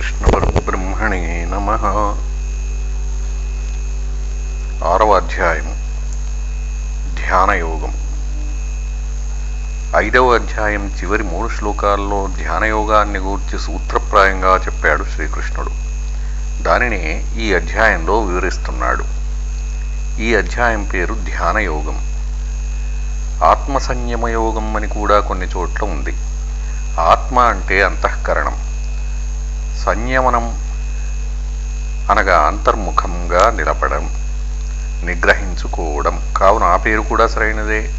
శ్రీకృష్ణపరబ్రహ్మణే నమ. ఆరవ అధ్యాయం ధ్యానయోగం. ఐదవ అధ్యాయం చివరి మూడు శ్లోకాల్లో ధ్యానయోగాన్ని గూర్చి సూత్రప్రాయంగా చెప్పాడు శ్రీకృష్ణుడు. దానిని ఈ అధ్యాయంలో వివరిస్తున్నాడు. ఈ అధ్యాయం పేరు ధ్యానయోగం. ఆత్మ సంయమయోగం అని కూడా కొన్ని చోట్ల ఉంది. ఆత్మ అంటే అంతఃకరణం. సంయమనం అనగా అంతర్ముఖంగా నిలపడం నిగ్రహించుకోవడం. కావున ఆ పేరు కూడా సరైనదే.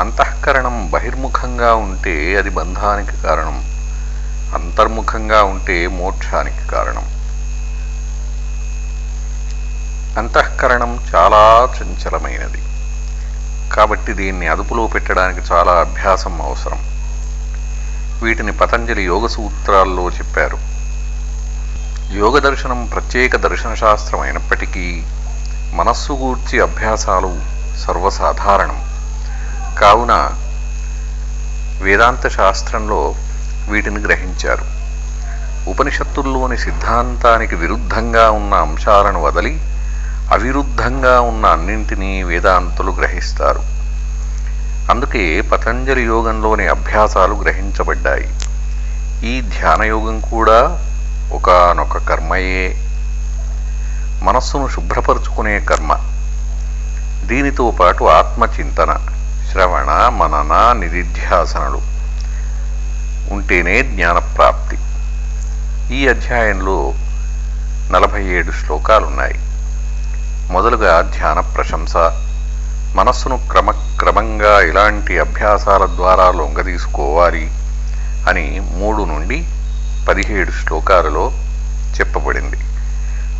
అంతఃకరణం బహిర్ముఖంగా ఉంటే అది బంధానికి కారణం. అంతర్ముఖంగా ఉంటే మోక్షానికి కారణం. అంతఃకరణం చాలా చంచలమైనది. కాబట్టి దీన్ని అదుపులో పెట్టడానికి చాలా అభ్యాసం అవసరం. వీటిని పతంజలి యోగ సూత్రాల్లో చెప్పారు. యోగ దర్శనం ప్రత్యేక దర్శన శాస్త్రం అయినప్పటికీ మనస్సు గూర్చి అభ్యాసాలు సర్వసాధారణం. కావున వేదాంత శాస్త్రంలో వీటిని గ్రహించారు. ఉపనిషత్తుల్లోని సిద్ధాంతానికి విరుద్ధంగా ఉన్న అంశాలను వదలి అవిరుద్ధంగా ఉన్న అన్నింటినీ వేదాంతులు గ్రహిస్తారు. అందుకే పతంజలి యోగంలోని అభ్యాసాలు గ్రహించబడ్డాయి. ఈ ధ్యానయోగం కూడా ఒకనొక కర్మయే. మనస్సును శుభ్రపరుచుకునే కర్మ. దీనితో పాటు ఆత్మచింతన శ్రవణ మనన నిధిధ్యాసనలు. ఉంటేనే జ్ఞానప్రాప్తి ఈ అధ్యాయంలో నలభై ఏడు శ్లోకాలున్నాయి. మొదలుగా ధ్యాన ప్రశంస మనస్సును క్రమక్రమంగా ఇలాంటి అభ్యాసాల ద్వారా లొంగదీసుకోవాలి అని మూడు నుండి పదిహేడు శ్లోకాలలో చెప్పబడింది.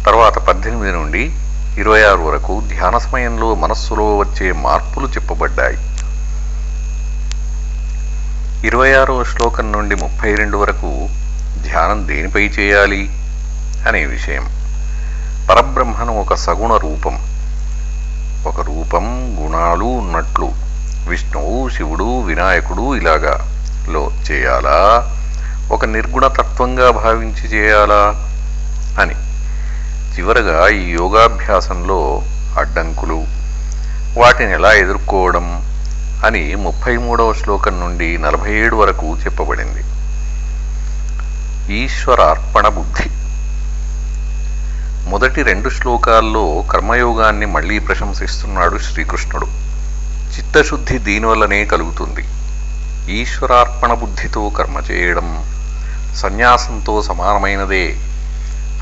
తర్వాత పద్దెనిమిది నుండి ఇరవై ఆరు వరకు ధ్యాన సమయంలో మనస్సులో వచ్చే మార్పులు చెప్పబడ్డాయి. ఇరవై ఆరవ శ్లోకం నుండి ముప్పై రెండు వరకు ధ్యానం దేనిపై చేయాలి అనే విషయం. పరబ్రహ్మను ఒక సగుణ రూపం ఒక రూపం గుణాలు ఉన్నట్లు. విష్ణువు శివుడు వినాయకుడు ఇలాగా. లో చేయాలా? ఒక నిర్గుణ తత్వంగా భావించి చేయాలా? అని. చివరగా ఈ యోగాభ్యాసంలో అడ్డంకులు. వాటిని ఎలా ఎదుర్కోవడం? అని ముప్పై మూడవ శ్లోకం నుండి నలభై ఏడు వరకు చెప్పబడింది. ఈశ్వరార్పణ బుద్ధి. మొదటి రెండు శ్లోకాల్లో కర్మయోగాన్ని మళ్ళీ ప్రశంసిస్తున్నాడు శ్రీకృష్ణుడు. చిత్తశుద్ధి దీనివల్లనే కలుగుతుంది. ఈశ్వరార్పణ బుద్ధితో కర్మ చేయడం సన్యాసంతో సమానమైనదే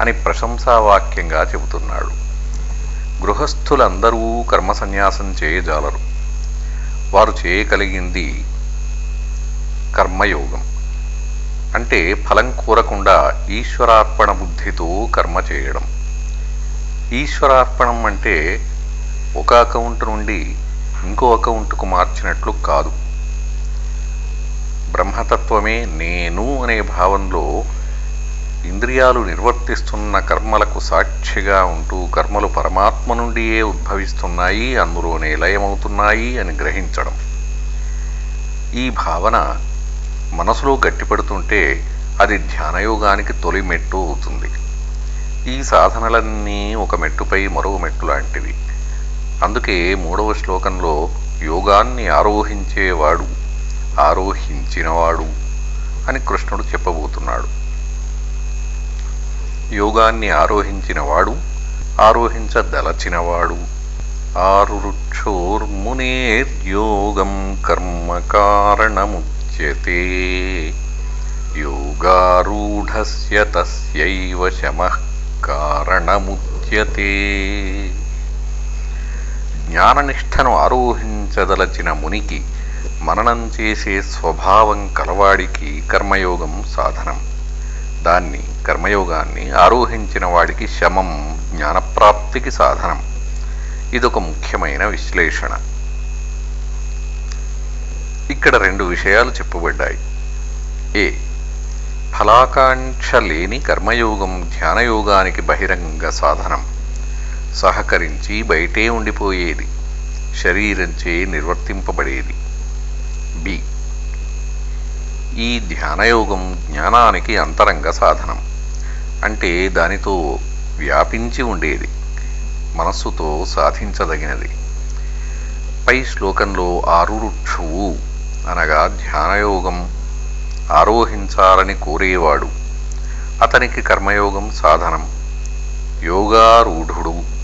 అని ప్రశంసావాక్యంగా చెబుతున్నాడు. గృహస్థులందరూ కర్మ సన్యాసం చేయజాలరు. వారు చేయగలిగింది కర్మయోగం. అంటే ఫలం కోరకుండా ఈశ్వరార్పణ బుద్ధితో కర్మ చేయడం. ఈశ్వరార్పణం అంటే ఒక అకౌంట్ నుండి ఇంకో అకౌంట్కు మార్చినట్లు కాదు. బ్రహ్మతత్వమే నేను అనే భావంలో ఇంద్రియాలు నిర్వర్తిస్తున్న కర్మలకు సాక్షిగా ఉంటూ కర్మలు పరమాత్మ నుండియే ఉద్భవిస్తున్నాయి అందులోనే లయమవుతున్నాయి అని గ్రహించడం. ఈ భావన మనసులో గట్టిపడుతుంటే అది ధ్యానయోగానికి తొలి మెట్టు అవుతుంది. ఈ సాధనలన్నీ ఒక మెట్టుపై మరో మెట్టు లాంటివి. అందుకే మూడవ శ్లోకంలో యోగాన్ని ఆరోహించేవాడు ఆరోహించినవాడు అని కృష్ణుడు చెప్పబోతున్నాడు. యోగాన్ని ఆరోహించినవాడు ఆరోహించదలచినవాడు. ఆరుక్షోర్మునేర్యోగం కర్మ కారణముచ్యతే. యోగారూఢస్య తస్యైవ శమః కారణముచ్యతే. జ్ఞాననిష్టను ఆరోహించదలచిన మునికి మననం చేసే స్వభావం కలవాడికి కర్మయోగం సాధనం. దాన్ని కర్మయోగాన్ని ఆరోహించిన వాడికి శమం జ్ఞానప్రాప్తికి సాధనం. ఇదొక ముఖ్యమైన విశ్లేషణ. ఇక్కడ రెండు విషయాలు చెప్పబడ్డాయి. ఏ ఫలాకాంక్ష లేని కర్మయోగం ధ్యానయోగానికి బహిరంగ సాధనం. సహకరించి బయటే ఉండిపోయేది. శరీరంచే నిర్వర్తింపబడేది. బి. ఈ ధ్యానయోగం జ్ఞానానికి అంతరంగ సాధనం. అంటే దానితో వ్యాపించి ఉండేది. మనస్సుతో సాధించదగినది. పై శ్లోకంలో ఆరురుక్షువు అనగా ధ్యానయోగం ఆరోహించాలని కోరేవాడు. అతనికి కర్మయోగం సాధనం. యోగారూఢుడు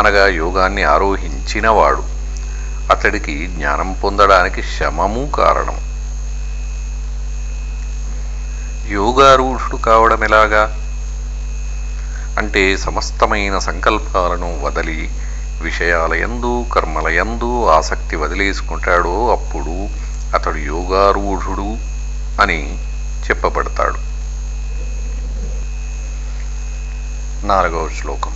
అనగా యోగాన్ని ఆరోహించినవాడు. అతడికి జ్ఞానం పొందడానికి శమము కారణం. యోగారూఢుడు కావడం ఎలాగా? అంటే సమస్తమైన సంకల్పాలను వదలి విషయాలయందు కర్మలయందు ఆసక్తి వదిలేసుకుంటాడో అప్పుడు అతడు యోగారూఢుడు. అని చెప్పబడతాడు. నాలుగవ శ్లోకం.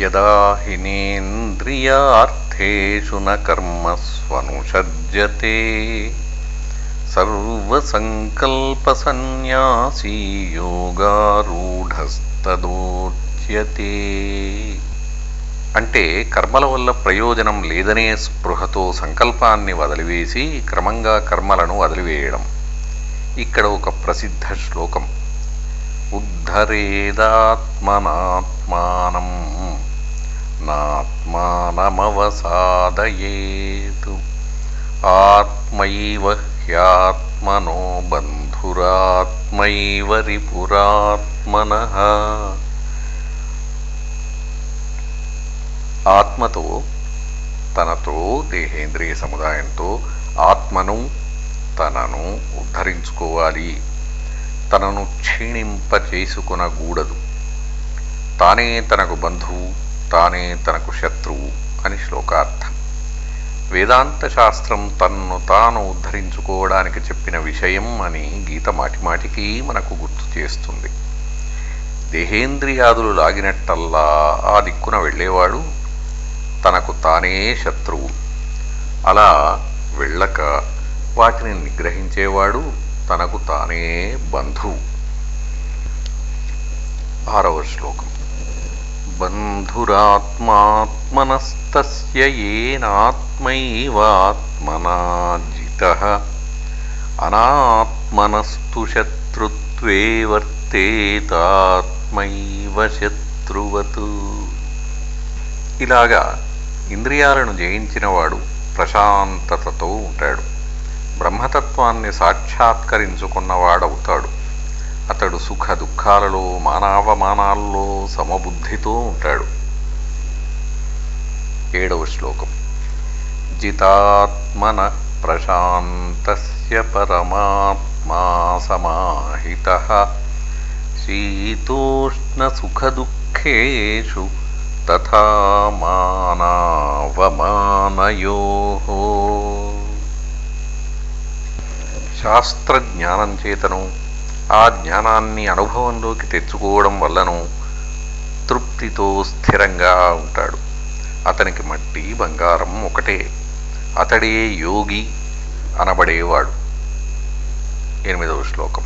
యదా హినేంద్రియార్థేషు న కర్మస్వనుషజ్యతే సర్వసంకల్పసన్యాసీ యోగారూఢస్తదోచ్యతే. అంటే కర్మల వల్ల ప్రయోజనం లేదనే స్పృహతో సంకల్పాన్ని వదిలివేసి క్రమంగా కర్మలను వదిలివేయడం. ఇక్కడ ఒక ప్రసిద్ధ శ్లోకం. ఉద్ధరేదాత్మనాత్మానం నాత్మానమవసాదయేతు. ఆత్మైవ హ్యాత్మనో బంధురాత్మైవ రిపురాత్మన. ఆత్మతో తనతో దేహేంద్రియ సముదాయంతో ఆత్మను తనను ఉద్ధరించుకోవాలి. తనను క్షీణింపచేసుకునగూడదు తానే తనకు బంధువు తానే తనకు శత్రువు అని శ్లోకార్థం. వేదాంత శాస్త్రం తన్ను తాను ఉద్ధరించుకోవడానికి చెప్పిన విషయం అని గీత మాటిమాటికి మనకు గుర్తు చేస్తుంది. దేహేంద్రియాదులు లాగినట్టల్లా ఆ దిక్కున వెళ్ళేవాడు తనకు తానే శత్రువు. అలా వెళ్ళక వాటిని నిగ్రహించేవాడు తనకు తానే బంధువు. ఆరవ శ్లోకం. బంధురాత్మాత్మనస్తస్య ఏనాత్మైవాత్మనా అనాత్మనస్తు శత్రుత్వే వర్తేతాత్మైవ శత్రువతు. ఇలాగా ఇంద్రియాలను జయించినవాడు ప్రశాంతతతో ఉంటాడు. బ్రహ్మతత్వాన్ని సాక్షాత్కరించుకున్నవాడవుతాడు. అతడు సుఖ దుఃఖాలలో మానవమానాల్లో సమబుద్ధితో ఉంటాడు. ఏడవ శ్లోకం. జితాత్మన ప్రశాంతస్య పరమాత్మా సమాహిత శీతోష్ణ సుఖ దుఃఖేషు తథా మానావమానయో శాస్త్రజ్ఞానం చేతను ఆ జ్ఞానాన్ని అనుభవంలోకి తెచ్చుకోవడం వల్లను తృప్తితో స్థిరంగా ఉంటాడు. అతనికి మట్టి బంగారం ఒకటే. అతడే యోగి అనబడేవాడు. ఎనిమిదవ శ్లోకం.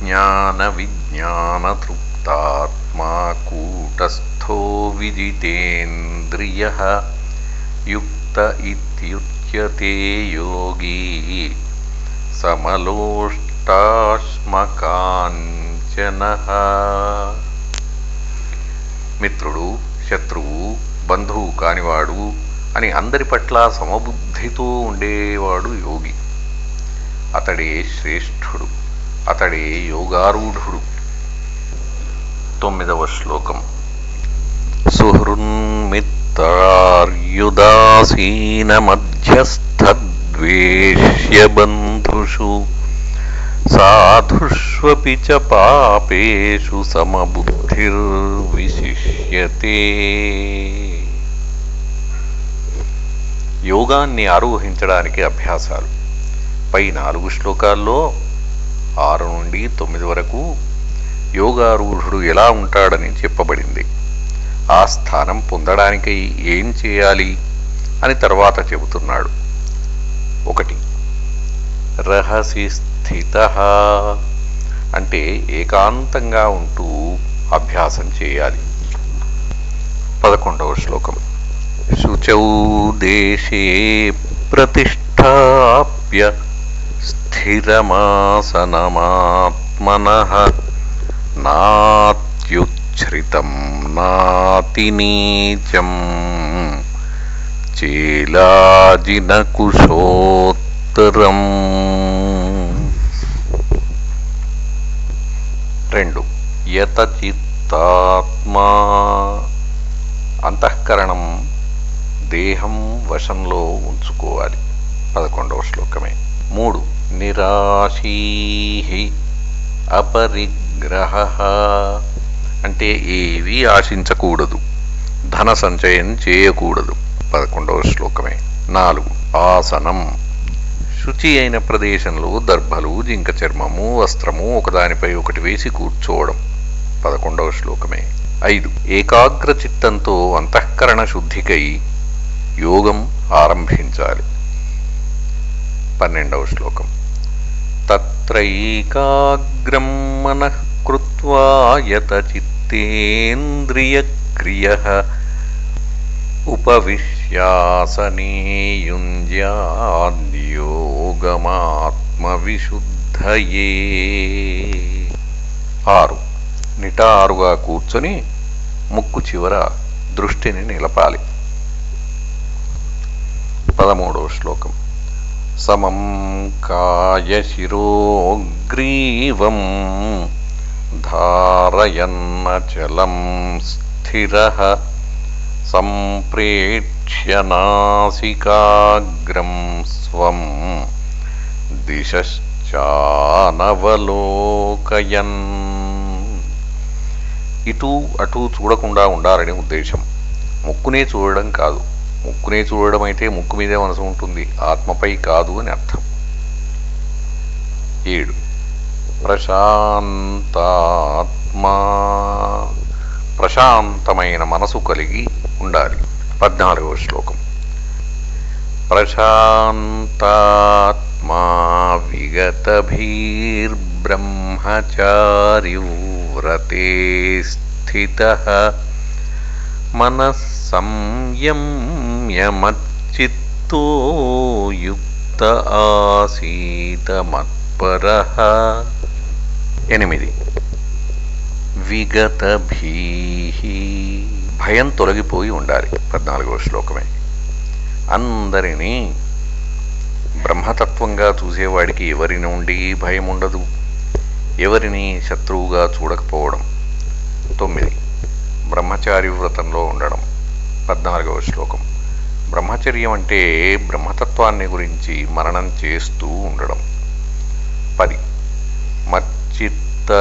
జ్ఞాన విజ్ఞాన తృప్తాత్మా కూటస్థో విజితేంద్రియ యుక్త ఇత్యుచ్యతే యోగి. సమలోష్టాశ్మకాంచనః. మిత్రుడు శత్రువు బంధువు కానివాడు అని అందరి పట్ల సమబుద్ధితో ఉండేవాడు యోగి. అతడే శ్రేష్ఠుడు అతడే యోగారూఢుడు. తొమ్మిదవ శ్లోకం. సుహృన్మిత్రార్యుదాసీన మధ్యస్థద్వేష్య సాధుష్వపి చ పాపేషు సమబుద్ధిర్విశిష్యతే. యోగాన్ని ఆరోహించడానికి అభ్యాసాలు. పై నాలుగు శ్లోకాల్లో ఆరు నుండి తొమ్మిది వరకు యోగారూఢుడు ఎలా ఉంటాడని చెప్పబడింది. ఆ స్థానం పొందడానికి ఏం చేయాలి అని తర్వాత చెబుతున్నాడు. ఒకటి రహసి స్థిత. అంటే ఏకాంతంగా ఉంటూ అభ్యాసం చేయాలి. పదకొండవ శ్లోకం. శుచౌ దేశే ప్రతిష్టాప్య స్థిరమాసనమాత్మన నాత్యుచ్ఛ్రితం నాతినీచం. చేలాజినకుశోత్తరం రెండు. యతచిత్తాత్మా. అంతఃకరణం దేహం వశంలో ఉంచుకోవాలి. పదకొండవ శ్లోకమే. మూడు. నిరాశీ అపరిగ్రహ. అంటే ఏవి ఆశించకూడదు. ధన సంచయం చేయకూడదు. పదకొండవ శ్లోకమే. నాలుగు. ఆసనం. శుచి అయిన ప్రదేశంలో దర్భలు జింక చర్మము వస్త్రము ఒకదానిపై ఒకటి వేసి కూర్చోవడం. పదకొండవ శ్లోకమే. ఐదు. ఏకాగ్ర చిత్తంతో అంతఃకరణ శుద్ధికై యోగం ఆరంభించాలి. పన్నెండవ శ్లోకం. తత్రైకాగ్రం మనః కృత్వా యత చిత్తేంద్రియక్రియ ఉపవిశ్యాసనే గమాత్మవిశుద్ధయే ఆరు. నిటారుగా కూర్చొని ముక్కు చివర దృష్టిని నిలపాలి. పదమూడవ శ్లోకం. సమం కాయశిరోగ్రీవం ధారయన్నచలం స్థిర సంప్రేక్ష్య నాసికాగ్రం స్వం దిశానవలోకయన్ ఇటు అటు చూడకుండా ఉండాలని ఉద్దేశం. ముక్కునే చూడడం కాదు. ముక్కునే చూడడం అయితే ముక్కు మీదే మనసు ఉంటుంది. ఆత్మపై కాదు అని అర్థం. ఏడు. ప్రశాంతాత్మా. ప్రశాంతమైన మనసు కలిగి ఉండాలి. పద్నాలుగవ శ్లోకం. ప్రశాంతాత్మా విగతభీర్బ్రహ్మచారి వ్రతే స్థిత మనస్సంయమ్యమచ్చిత్తో యుక్త ఆసీత మత్పర ఎనిమిది విగతభీ భయం తొలగిపోయి ఉండాలి పద్నాలుగవ శ్లోకమే. అందరినీ బ్రహ్మతత్వంగా చూసేవాడికి ఎవరి నుండి భయం ఉండదు. ఎవరిని శత్రువుగా చూడకపోవడం. తొమ్మిది. బ్రహ్మచారి వ్రతంలో ఉండడం. పద్నాలుగవ శ్లోకం. బ్రహ్మచర్యం అంటే బ్రహ్మతత్వాన్ని గురించి మరణం చేస్తూ ఉండడం. పది. మచ్చిత్త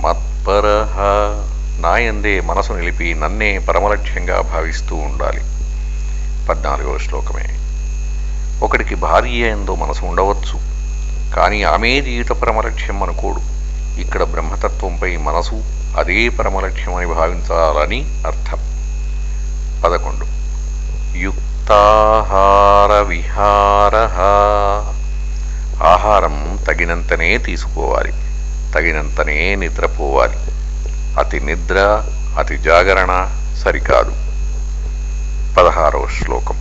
మత్పర నాయందే మనసు నిలిపి నన్నే పరమలక్ష్యంగా భావిస్తూ ఉండాలి. పద్నాలుగవ శ్లోకమే. ఒకడికి భార్య ఎందో మనసు ఉండవచ్చు కానీ ఆమె జీవిత పరమలక్ష్యం అనుకోడు. ఇక్కడ బ్రహ్మతత్వంపై మనసు అదే పరమలక్ష్యం అని భావించాలని అర్థం. పదకొండు. యుక్తాహార విహార. ఆహారం తగినంతనే తీసుకోవాలి తగినంతనే నిద్రపోవాలి. అతి నిద్ర అతి జాగరణ సరికాదు. పదహారవ శ్లోకం.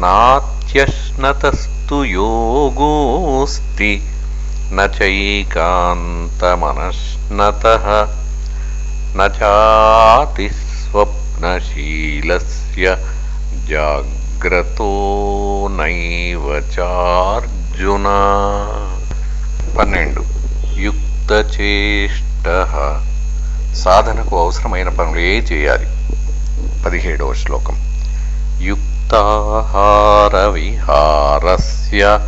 నాత్యశ్నతస్తు యోగోస్తి నైకాంతమనశ్నత నాతి స్వప్నశీలస్య జాగ్రతో నైవ చార్జున. పన్నెండు. యుక్తచేష్ట. సాధనకు అవసరమైన పనులే చేయాలి. పదిహేడవ శ్లోకం. యుక్తాహార విహారస్య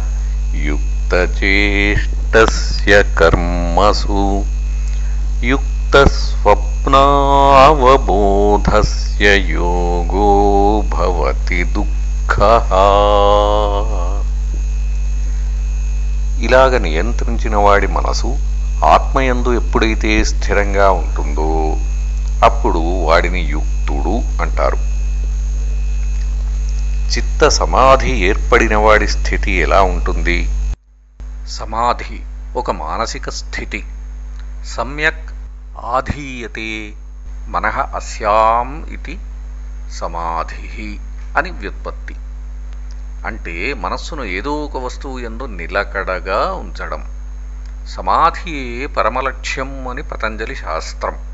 యుక్తచేష్టస్య కర్మసు యుక్తస్వప్నావబోధస్య యోగో భవతి దుఃఖ. ఇలాగ నియంత్రించిన వాడి మనసు ఆత్మయందు ఎప్పుడైతే స్థిరంగా ఉంటుందో అప్పుడు వాడిని యుక్తుడు అంటారు. చిత్త సమాధి ఏర్పడిన వాడి స్థితి ఎలా ఉంటుంది? సమాధి ఒక మానసిక స్థితి. సమ్యక్ ఆధీయతే మనః అస్యాం ఇది సమాధి అని వ్యుత్పత్తి. అంటే మనస్సును ఏదో ఒక వస్తువు ఎందు నిలకడగా ఉంచడం. సమాధియే పరమలక్ష్యం అని పతంజలి శాస్త్రం.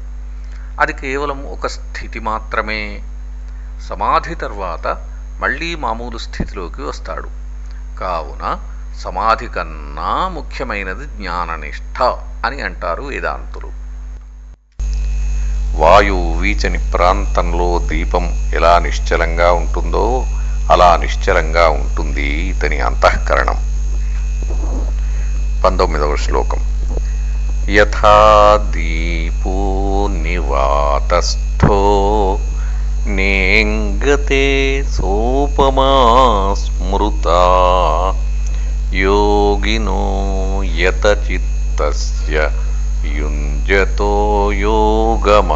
అది కేవలం ఒక స్థితి మాత్రమే. సమాధి తర్వాత మళ్ళీ మామూలు స్థితిలోకి వస్తాడు. కావున సమాధి కన్నా ముఖ్యమైనది జ్ఞాననిష్ట అని అంటారు వేదాంతులు. వాయువు వీచని ప్రాంతంలో దీపం ఎలా నిశ్చలంగా ఉంటుందో అలా నిశ్చలంగా ఉంటుంది ఇతని అంతఃకరణం. పంతొమ్మిదవ శ్లోకం. యథా దీపో నివాతస్థో నేంగతే సోపమా స్మృతా యోగినో యతచిత్తస్య యుంజతో యోగమాత్మన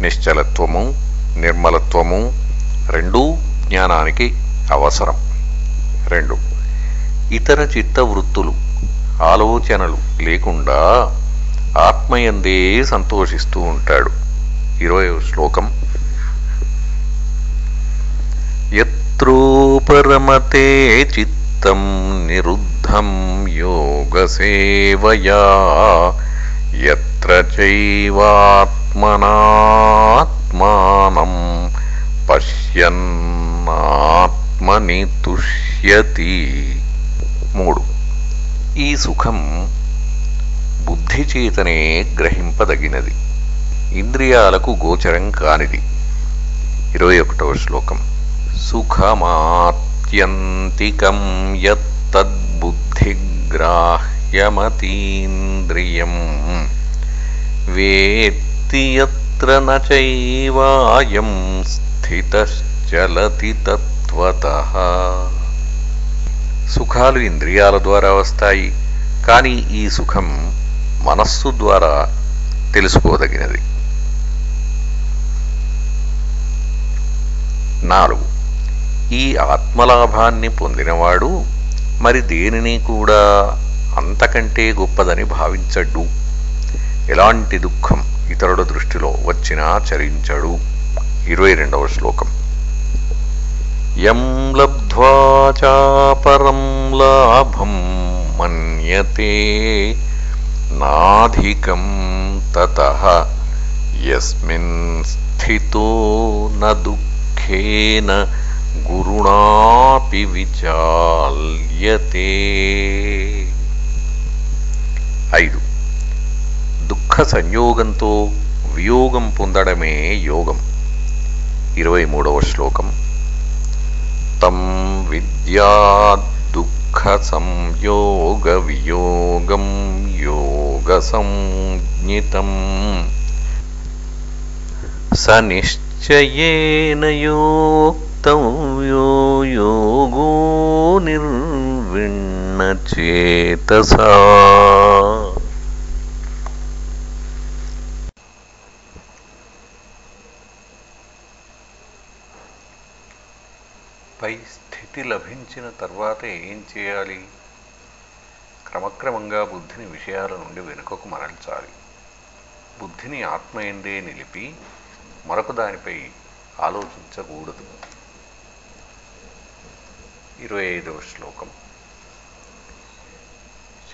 నిశ్చలత్వము నిర్మలత్వము రెండూ జ్ఞానానికి అవసరం. రెండు ఇతర చిత్త వృత్తులు ఆలోచనలు లేకుండా ఆత్మయందే సంతోషిస్తూ ఉంటాడు. ఇరవై శ్లోకం. ఎత్రోపరమతే చిత్తం నిరుద్ధం యోగసేవయా ఎత్ర చైవాత్మనాత్మానం పశ్యన్నాత్మని తుష్యతి. మూడు. ఈ సుఖం బుద్ధిచేతనే గ్రహింపదగినది. ఇంద్రియాలకు గోచరం కానిది. ఇరవై ఒకటవ శ్లోకం. సుఖమాత్యంతికం యత్తద్బుద్ధిగ్రాహ్యమతీంద్రియం. వేత్తి యత్ర నైవాయం స్థితశ్చలతి తత్వతః. సుఖాలు ఇంద్రియాల ద్వారా వస్తాయి కానీ ఈ సుఖం మనస్సు ద్వారా తెలుసుకోదగినది. నాలుగు. ఈ ఆత్మలాభాన్ని పొందినవాడు మరి దేనిని కూడా అంతకంటే గొప్పదని భావించడు. ఎలాంటి దుఃఖం ఇతరుల దృష్టిలో వచ్చినా చరించడు. ఇరవై రెండవ శ్లోకం. యం లబ్ధ్వా చాపరం లాభం మన్యతే నాధికం తతః యస్మిన్ స్థితో న దుఃఖేన గురుణాపి విచాల్యతే ఐదు దుఃఖ సంయోగంతో వియోగం పొందడమే యోగం ఇరవై మూడవ శ్లోకం विद्याद्दुःखसंयोगवियोगं योगसञ्ज्ञितम् स निश्चयेन योक्त यो योगो निर्विण्णचेतसा। ముక్తి లభించిన తర్వాత ఏం చేయాలి? క్రమక్రమంగా బుద్ధిని విషయాల నుండి వెనుకకు మరల్చాలి. బుద్ధిని ఆత్మయందే నిలిపి మరొక దానిపై ఆలోచించకూడదు. ఇరవై ఐదవ శ్లోకం.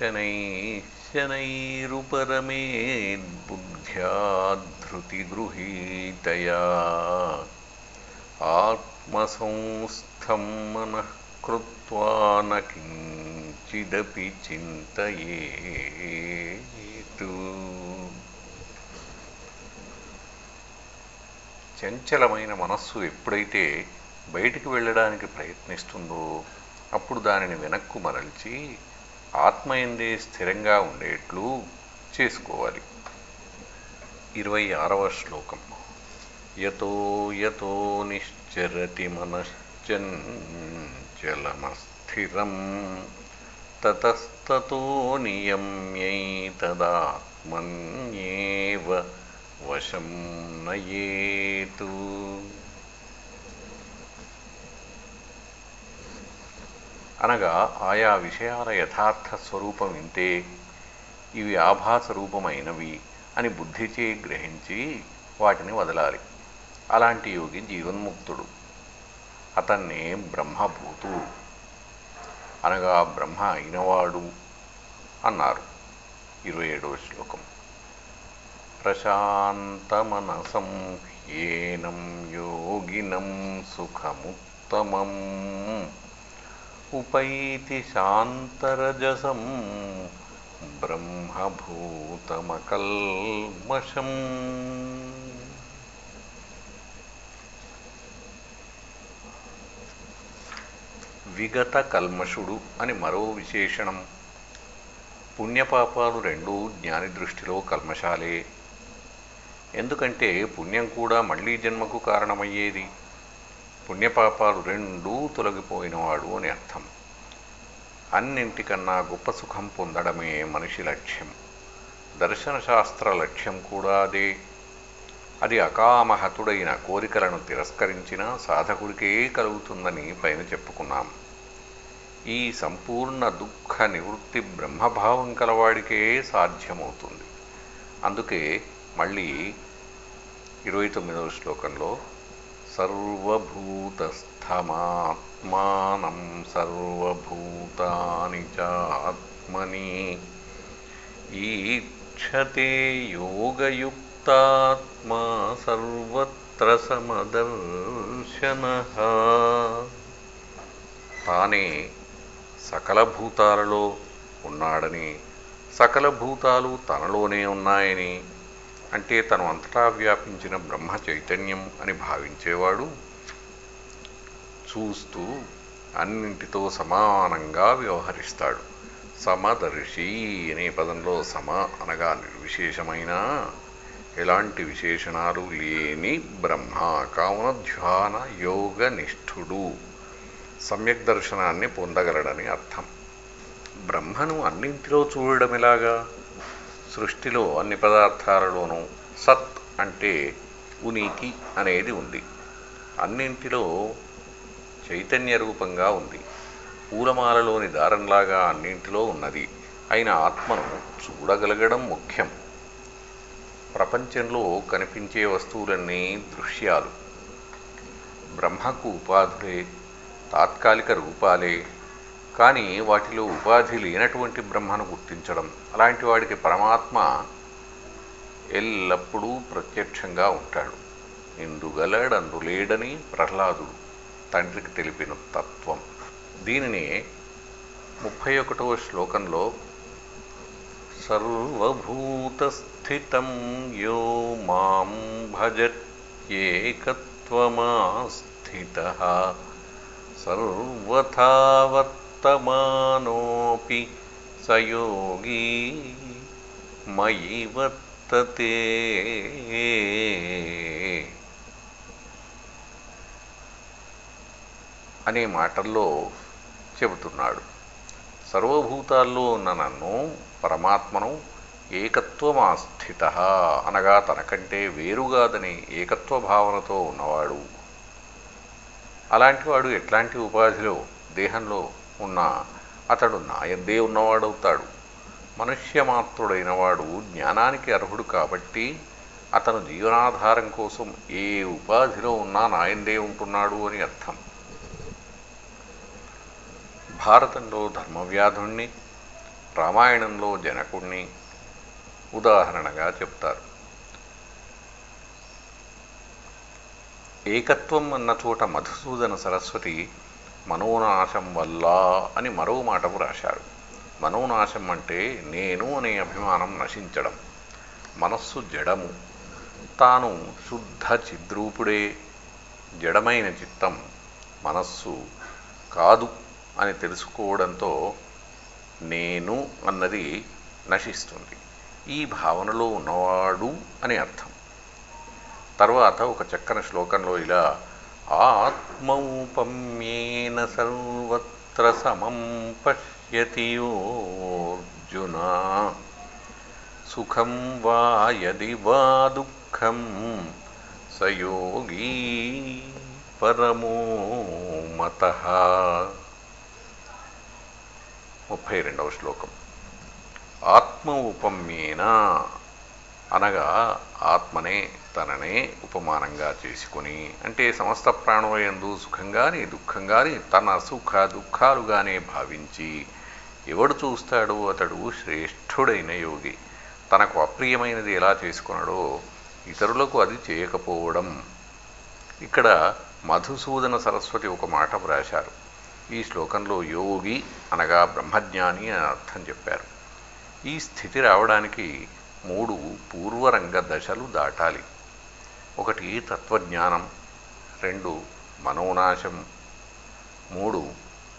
శనై శనైరుపరమేద్బుద్ధ్యాధృతిగృహీతయా ఆత్మసంస్థ ఆత్మసంస్థం మనః చింత న చంచలమైన మనస్సు ఎప్పుడైతే బయటికి వెళ్ళడానికి ప్రయత్నిస్తుందో అప్పుడు దానిని వెనక్కు మరల్చి ఆత్మయందే స్థిరంగా ఉండేట్లు చేసుకోవాలి. ఇరవై ఆరవ శ్లోకం. యతో యతో నిశ్చరతి మనశ్చంచలమస్థిరం తతస్తతో నియమ్యైతదాత్మన్యేవ వశం నయేతు అనగా ఆయా విషయాల యథార్థ స్వరూపం ఇంతే ఇవి ఆభాస రూపమైనవి అని బుద్ధిచే గ్రహించి వాటిని వదలాలి. అలాంటి యోగి జీవన్ముక్తుడు. అతన్నే బ్రహ్మభూతు. అనగా బ్రహ్మ అయినవాడు అన్నారు ఇరవై ఏడవ శ్లోకం. ప్రశాంతమనసం ఏనం యోగినం సుఖముత్తమం. ఉపైతి శాంతరజసం బ్రహ్మభూతమకల్మషం. విగత కల్మషుడు అని మరో విశేషణం. పుణ్యపాపాలు రెండూ జ్ఞాని దృష్టిలో కల్మషాలే. ఎందుకంటే పుణ్యం కూడా మళ్ళీ జన్మకు కారణమయ్యేది. పుణ్యపాపాలు రెండూ తొలగిపోయినవాడు అని అర్థం. అన్నింటికన్నా గొప్ప సుఖం పొందడమే మనిషి లక్ష్యం. దర్శనశాస్త్ర లక్ష్యం కూడా అదే. అది అకామహతుడైన కోరికలను తిరస్కరించిన సాధకుడికే కలుగుతుందని పైన చెప్పుకున్నాం. ఈ సంపూర్ణ దుఃఖ నివృత్తి బ్రహ్మభావం కలవాడికే సాధ్యమవుతుంది. అందుకే మళ్ళీ ఇరవై తొమ్మిదవ శ్లోకంలో సర్వభూతస్థమాత్మానం సర్వభూతాని చాత్మని ఈక్షతే యోగయుక్తాత్మా సర్వత్ర సమదర్శనః తానే సకల భూతాలలో ఉన్నాడని సకల భూతాలు తనలోనే ఉన్నాయని అంటే తను అంతటా వ్యాపించిన బ్రహ్మ చైతన్యం అని భావించేవాడు. చూస్తూ అన్నింటితో సమానంగా వ్యవహరిస్తాడు. సమదర్శి అనే పదంలో సమ అనగా నిర్విశేషమైన ఎలాంటి విశేషణాలు లేని బ్రహ్మ కావున ధ్యాన యోగ నిష్ఠుడు సమ్యక్ దర్శనాన్ని పొందగలడని అర్థం. బ్రహ్మను అన్నింటిలో చూడడం ఎలాగా? సృష్టిలో అన్ని పదార్థాలలోనూ సత్ అంటే ఉనికి అనేది ఉంది. అన్నింటిలో చైతన్య రూపంగా ఉంది. పూలమాలలోని దారంలాగా అన్నింటిలో ఉన్నది. అయిన ఆత్మను చూడగలగడం ముఖ్యం. ప్రపంచంలో కనిపించే వస్తువులన్నీ దృశ్యాలు. బ్రహ్మకు ఉపాధులే తాత్కాలిక రూపాలే కానీ వాటిలో ఉపాధి లేనటువంటి బ్రహ్మను గుర్తించడం అలాంటి వాడికి పరమాత్మ ఎల్లప్పుడూ ప్రత్యక్షంగా ఉంటాడు. ఇందుగలడందు లేడని ప్రహ్లాదుడు తండ్రికి తెలిపిన తత్వం. దీనిని ముప్పై ఒకటవ శ్లోకంలో స్థితం యో మాం భజత్యేకత్వమాస్థిత సర్వథా వర్తమానోపి సయోగీ మయి వర్తతే అనే మాటల్లో చెబుతున్నాడు. సర్వభూతాల్లో ఉన్న నన్ను పరమాత్మను ఏకత్వమాస్థిత అనగా తనకంటే వేరుగాదని ఏకత్వ భావనతో ఉన్నవాడు అలాంటివాడు ఎట్లాంటి ఉపాధిలో దేహంలో ఉన్న అతడు నాయందే ఉన్నవాడవుతాడు. మనుష్యమాత్రుడైన వాడు జ్ఞానానికి అర్హుడు కాబట్టి అతను జీవనాధారం కోసం ఏ ఉపాధిలో ఉన్నా నాయందే ఉంటున్నాడు అని అర్థం. భారతంలో ధర్మవ్యాధుణ్ణి రామాయణంలో జనకుణ్ణి ఉదాహరణగా చెప్తారు. ఏకత్వం అన్న చోట మధుసూదన సరస్వతి మనోనాశం వల్ల అని మరో మాట వ్రాశారు మనోనాశం అంటే నేను అనే అభిమానం నశించడం. మనస్సు జడము. తాను శుద్ధ చిద్రూపుడే. జడమైన చిత్తం మనస్సు కాదు అని తెలుసుకోవడంతో నేను అన్నది నశిస్తుంది. ఈ భావనలో ఉన్నవాడు అని అర్థం. తర్వాత ఒక చక్కని శ్లోకంలో ఇలా ఆత్మౌపమ్యేన సర్వత్ర సమం పశ్యతి యోర్జున సుఖం వా యది వా దుఃఖం సయోగీ పరమో మత. ముప్పై రెండవ శ్లోకం. ఆత్మ ఉపమ్యేన అనగా ఆత్మనే తననే ఉపమానంగా చేసుకుని అంటే సమస్త ప్రాణులయందు సుఖంగాని దుఃఖంగాని తన సుఖ దుఃఖాలుగానే భావించి ఎవడు చూస్తాడో అతడు శ్రేష్ఠుడైన యోగి. తనకు అప్రియమైనది ఎలా చేసుకున్నాడో ఇతరులకు అది చేయకపోవడం. ఇక్కడ మధుసూదన సరస్వతి ఒక మాట వ్రాశారు. ఈ శ్లోకంలో యోగి అనగా బ్రహ్మజ్ఞాని అని అర్థం చెప్పారు. ఈ స్థితి రావడానికి మూడు పూర్వరంగ దశలు దాటాలి. ఒకటి తత్వజ్ఞానం రెండు మనోనాశం మూడు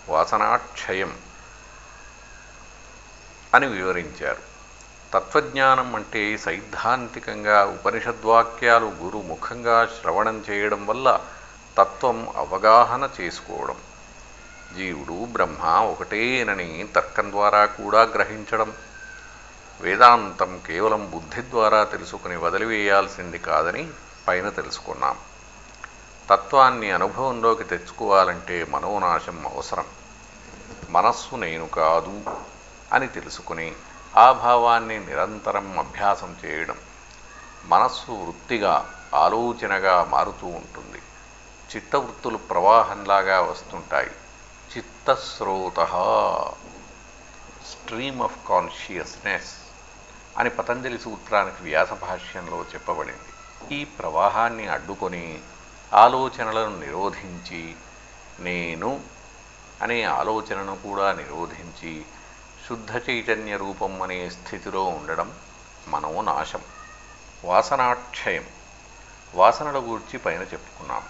వాసనాక్షయం అని వివరించారు. తత్వజ్ఞానం అంటే సైద్ధాంతికంగా ఉపనిషద్వాక్యాలు గురు ముఖంగా శ్రవణం చేయడం వల్ల తత్వం అవగాహన చేసుకోవడం. జీవుడు బ్రహ్మ ఒకటేనని తర్కం ద్వారా కూడా గ్రహించడం. వేదాంతం కేవలం బుద్ధి ద్వారా తెలుసుకుని వదిలివేయాల్సింది కాదని పైన తెలుసుకున్నాం. తత్వాన్ని అనుభవంలోకి తెచ్చుకోవాలంటే మనోనాశం అవసరం. మనస్సు నేను కాదు అని తెలుసుకుని ఆ భావాన్ని నిరంతరం అభ్యాసం చేయడం మనస్సు వృత్తిగా ఆలోచనగా మారుతూ ఉంటుంది. చిత్తవృత్తులు ప్రవాహంలాగా వస్తుంటాయి. చిత్తస్రోత స్ట్రీమ్ ఆఫ్ కాన్షియస్నెస్. అని పతంజలి సూత్రానికి వ్యాస భాష్యంలో చెప్పబడింది. ఈ ప్రవాహాన్ని అడ్డుకొని ఆలోచనలను నిరోధించి నేను అనే ఆలోచనను కూడా నిరోధించి శుద్ధ చైతన్య రూపం అనే స్థితిలో ఉండడం మనోనాశం వాసనాక్షయం. వాసనల గూర్చి పైన చెప్పుకున్నాం.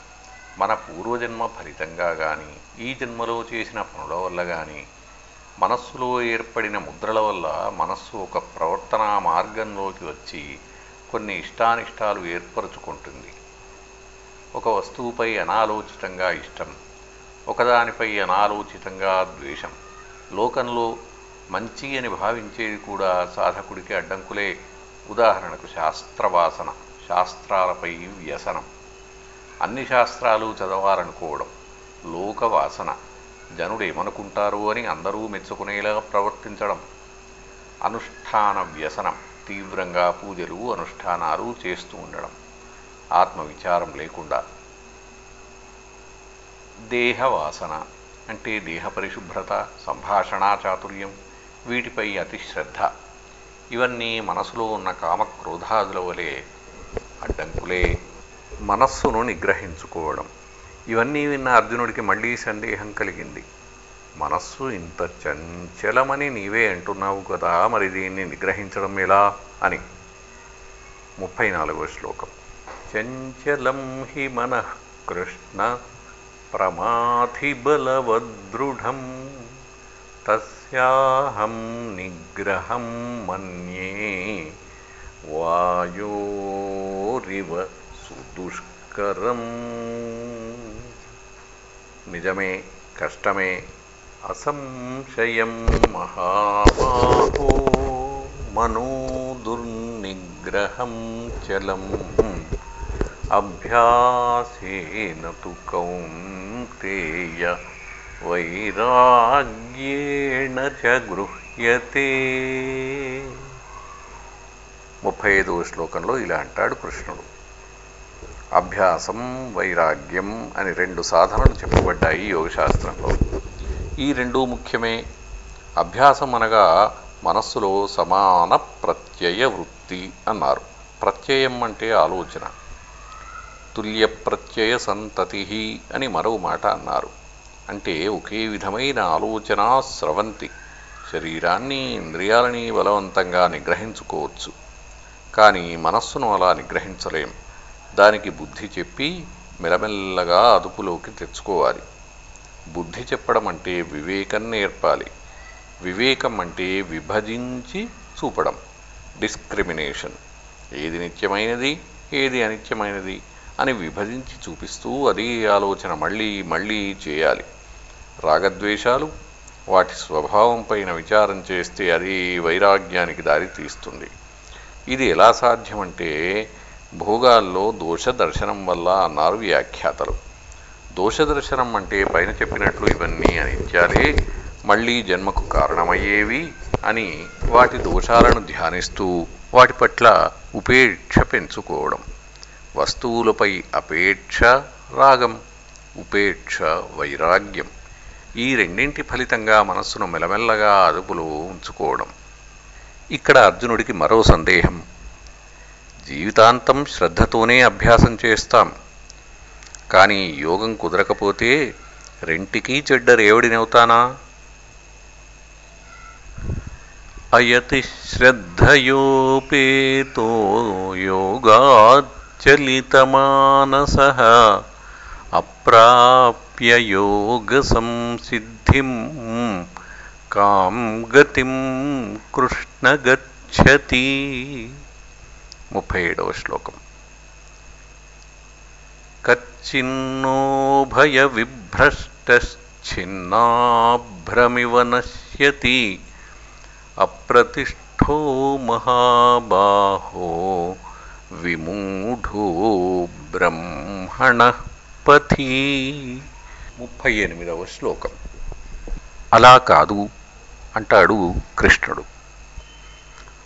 మన పూర్వజన్మ ఫలితంగా కానీ ఈ జన్మలో చేసిన పనుల వల్ల కానీ మనస్సులో ఏర్పడిన ముద్రల వల్ల మనస్సు ఒక ప్రవర్తనా మార్గంలోకి వచ్చి కొన్ని ఇష్టానిష్టాలు ఏర్పరచుకుంటుంది. ఒక వస్తువుపై అనాలోచితంగా ఇష్టం ఒకదానిపై అనాలోచితంగా ద్వేషం. లోకంలో మంచి అని భావించేది కూడా సాధకుడికి అడ్డంకులే. ఉదాహరణకు శాస్త్రవాసన శాస్త్రాలపై వ్యసనం. అన్ని శాస్త్రాలు చదవాలనుకోవడం లోకవాసన. జనుడేమనుకుంటారు అని అందరూ మెచ్చుకునేలా ప్రవర్తించడం. అనుష్ఠాన వ్యసనం తీవ్రంగా పూజలు అనుష్ఠానాలు చేస్తూ ఉండడం. ఆత్మవిచారం లేకుండా. దేహవాసన అంటే దేహ పరిశుభ్రత సంభాషణా చాతుర్యం వీటిపై అతి శ్రద్ధ. ఇవన్నీ మనసులో ఉన్న కామక్రోధాదుల వలె అడ్డంకులే. మనస్సును నిగ్రహించుకోవడం. ఇవన్నీ విన్న అర్జునుడికి మళ్ళీ సందేహం కలిగింది. మనస్సు ఇంత చంచలమని నీవే అంటున్నావు కదా మరి దీన్ని నిగ్రహించడం ఎలా? అని. ముప్పై నాలుగో శ్లోకం. చంచలం హి మన కృష్ణ ప్రమాథిబలవదృఢం తస్యాహం నిగ్రహం మన్యే వాయోరివ సుదుష్కరం. నిజమే కష్టమే అసంశయం మహాబాహో మనో దుర్నిగ్రహం చలం. అభ్యాసేన తు కౌంతేయ వైరాగ్యేణ చ గృహ్యతే. ముప్పై ఐదవ శ్లోకంలో ఇలా అంటాడు కృష్ణుడు. అభ్యాసం వైరాగ్యం అని రెండు సాధనలు చెప్పబడ్డాయి యోగశాస్త్రంలో. ఈ రెండు ముఖ్యమే. అభ్యాసం అనగా మనస్సులో సమాన ప్రత్యయ వృత్తి అన్నారు. ప్రత్యయం అంటే ఆలోచన. తుల్య ప్రత్యయ సంతతి అని మరో మాట అన్నారు. అంటే ఒకే విధమైన ఆలోచన స్రవంతి. శరీరాన్ని ఇంద్రియాలని బలవంతంగా నిగ్రహించుకోవచ్చు. కానీ మనస్సును అలా నిగ్రహించలేం. దానికి బుద్ధి చెప్పి మెల్లమెల్లగా అదుపులోకి తెచ్చుకోవాలి. బుద్ధి చెప్పడం అంటే వివేకం నేర్పాలి. వివేకం అంటే విభజించి చూపడం. డిస్క్రిమినేషన్. ఏది నిత్యమైనది ఏది అనిత్యమైనది అని విభజించి చూపిస్తూ అదే ఆలోచన మళ్ళీ మళ్ళీ చేయాలి. రాగద్వేషాలు వాటి స్వభావం పైన విచారం చేస్తే అది వైరాగ్యానికి దారి తీస్తుంది ఇది ఎలా సాధ్యమంటే భోగాల్లో దోష దర్శనం వల్ల అన్నారు వ్యాఖ్యాతలు. దోష దర్శనం అంటే పైన చెప్పినట్లు ఇవన్నీ అనిత్యాలే మళ్ళీ జన్మకు కారణమయ్యేవి అని వాటి దోషాలను ధ్యానిస్తూ వాటి పట్ల ఉపేక్ష పెంచుకోవడం. వస్తువులపై అపేక్ష రాగం ఉపేక్ష వైరాగ్యం ఈ రెండింటి ఫలితంగా మనస్సును మెల్లమెల్లగా అదుపులో ఉంచుకోవడం. ఇక్కడ అర్జునుడికి మరో సందేహం. జీవితాంతం శ్రద్ధతోనే అభ్యాసం చేస్తాం. కానీ యోగం కుదరకపోతే రెంటికీ చెడ్డ రేవడినవుతానా? అయతి శ్రద్ధయోపేతో యోగాచలితమానస అప్రాప్య యోగ సంసిద్ధిం కాం గతిం కృష్ణ గచ్చతి. ముప్పై ఏడవ శ్లోకం. కచ్చిన్నో భయ విభ్రష్టశ్చిన్నాభ్రమివ నశ్యతి అప్రతిష్ఠో మహాబాహో విమూఢో బ్రహ్మణ పథి ముప్పై ఎనిమిదవ శ్లోకం. అలా కాదు అంటాడు కృష్ణుడు.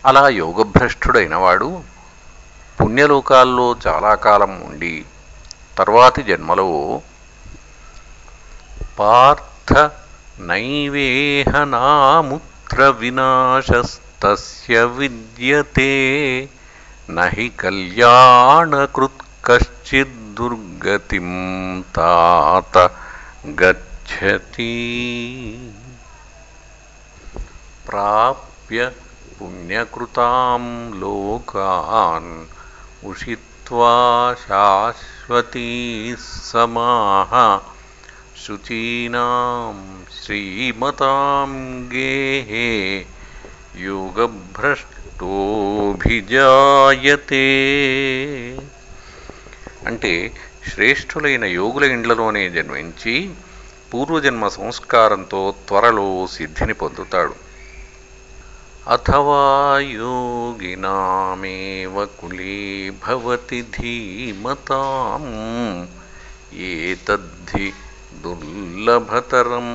అలా యోగభ్రష్టుడైన వాడు పుణ్యలోకాల్లో చాలా కాలం ఉండి తర్వాతి జన్మలో పార్థ నైవేహనాముత్ర వినాశస్తస్య విద్యతే నహి కళ్యాణకృత్ కశ్చిద్దుర్గతిం తాత గచ్చతి. ప్రాప్య పుణ్యకృతాం లోకాన్ ఉషిత్వా शाश्वती समाः శుచీనాం श्रीमतां गेः యోగభ్రష్టోభిజాయతే అంటే శ్రేష్ఠులైన యోగుల ఇండ్లలోనే జన్మించి పూర్వజన్మ సంస్కారంతో త్వరలో సిద్ధిని పొందుతాడు. అథవా యోగినామేవ కులే భవతి ధీమతాం దుర్లభతరం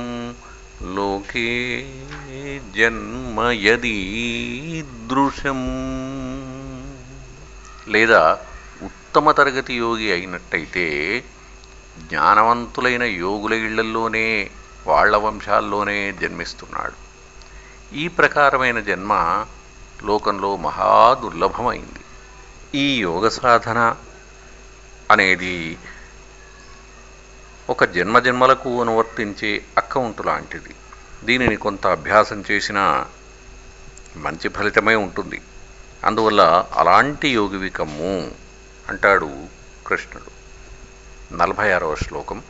లోకే జన్మ యదీదృశం లేదా ఉత్తమ తరగతి యోగి అయినట్టయితే జ్ఞానవంతులైన యోగుల ఇళ్ళల్లోనే వాళ్ళ వంశాల్లోనే జన్మిస్తున్నాడు. ఈ ప్రకారమైన జన్మ లోకంలో మహా దుర్లభమైంది. ఈ యోగ సాధన అనేది ఒక జన్మజన్మలకు అనువర్తించే అక్కౌంట్ లాంటిది. దీనిని కొంత అభ్యాసం చేసినా మంచి ఫలితమే ఉంటుంది. అందువల్ల అలాంటి యోగివికమ్ము అంటాడు కృష్ణుడు. నలభై ఆరవ శ్లోకం.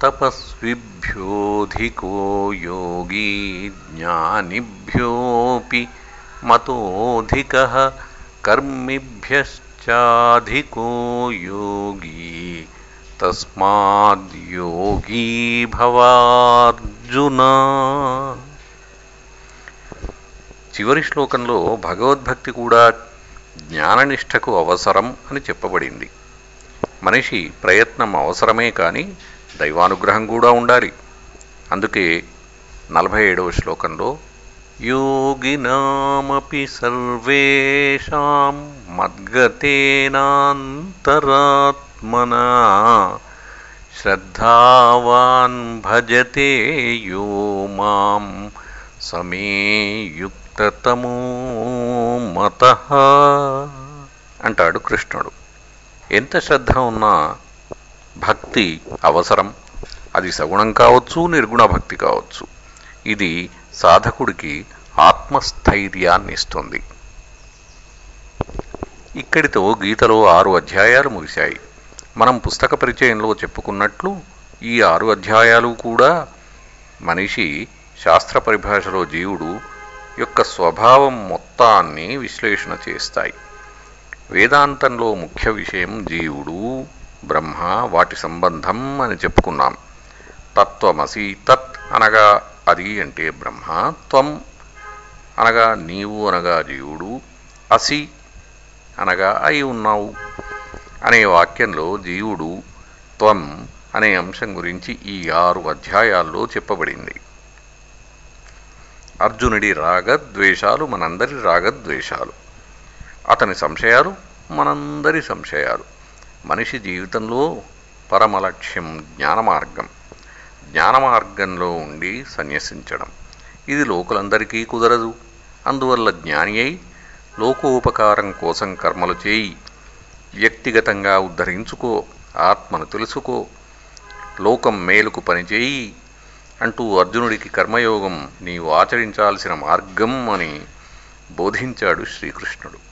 తపస్విభ్యోధికో యోగీ జ్ఞానిభ్యోపి మతోధిక కర్మిభ్యశ్చాధికో యోగీ తస్మాద్యోగీ భవార్జున. చివరి శ్లోకంలో భగవద్భక్తి కూడా జ్ఞాననిష్టకు అవసరం అని చెప్పబడింది. మనిషి ప్రయత్నం అవసరమే కానీ దైవానుగ్రహం కూడా ఉండాలి. అందుకే నలభై ఏడవ శ్లోకంలో యోగినామపి సర్వేషాం మద్గతేనాంతరాత్మనా శ్రద్ధావాన్ భజతే యో మాం సమేయుక్తతమో మత అంటాడు కృష్ణుడు. ఎంత శ్రద్ధ ఉన్నా భక్తి అవసరం. అది సగుణం కావచ్చు నిర్గుణ భక్తి కావచ్చు. ఇది సాధకుడికి ఆత్మస్థైర్యాన్ని ఇస్తుంది ఇక్కడితో గీతలో ఆరు అధ్యాయాలు ముగిశాయి. మనం పుస్తక పరిచయంలో చెప్పుకున్నట్లు ఈ ఆరు అధ్యాయాలు కూడా మనిషి శాస్త్ర పరిభాషలో జీవుడు యొక్క స్వభావం మొత్తాన్ని విశ్లేషణ చేస్తాయి. వేదాంతంలో ముఖ్య విషయం జీవుడు. బ్రహ్మ వాటి సంబంధం అని చెప్పుకున్నాం. తత్వమసి తత్ అనగా అది అంటే బ్రహ్మ త్వం అనగా నీవు అనగా జీవుడు అసి అనగా అయి ఉన్నావు. అనే వాక్యంలో జీవుడు త్వం అనే అంశం గురించి ఈ ఆరు అధ్యాయాల్లో చెప్పబడింది. అర్జునుడి రాగద్వేషాలు మనందరి రాగద్వేషాలు. అతని సంశయాలు మనందరి సంశయాలు. మనిషి జీవితంలో పరమలక్ష్యం జ్ఞానమార్గం. జ్ఞానమార్గంలో ఉండి సన్యసించడం. ఇది లోకులందరికీ కుదరదు. అందువల్ల జ్ఞాని అయి లోకోపకారం కోసం కర్మలు చేయి. వ్యక్తిగతంగా ఉద్ధరించుకో ఆత్మను తెలుసుకో. లోకం మేలుకు పనిచేయి అంటూ అర్జునుడికి కర్మయోగం నీవు ఆచరించాల్సిన మార్గం అని బోధించాడు శ్రీకృష్ణుడు.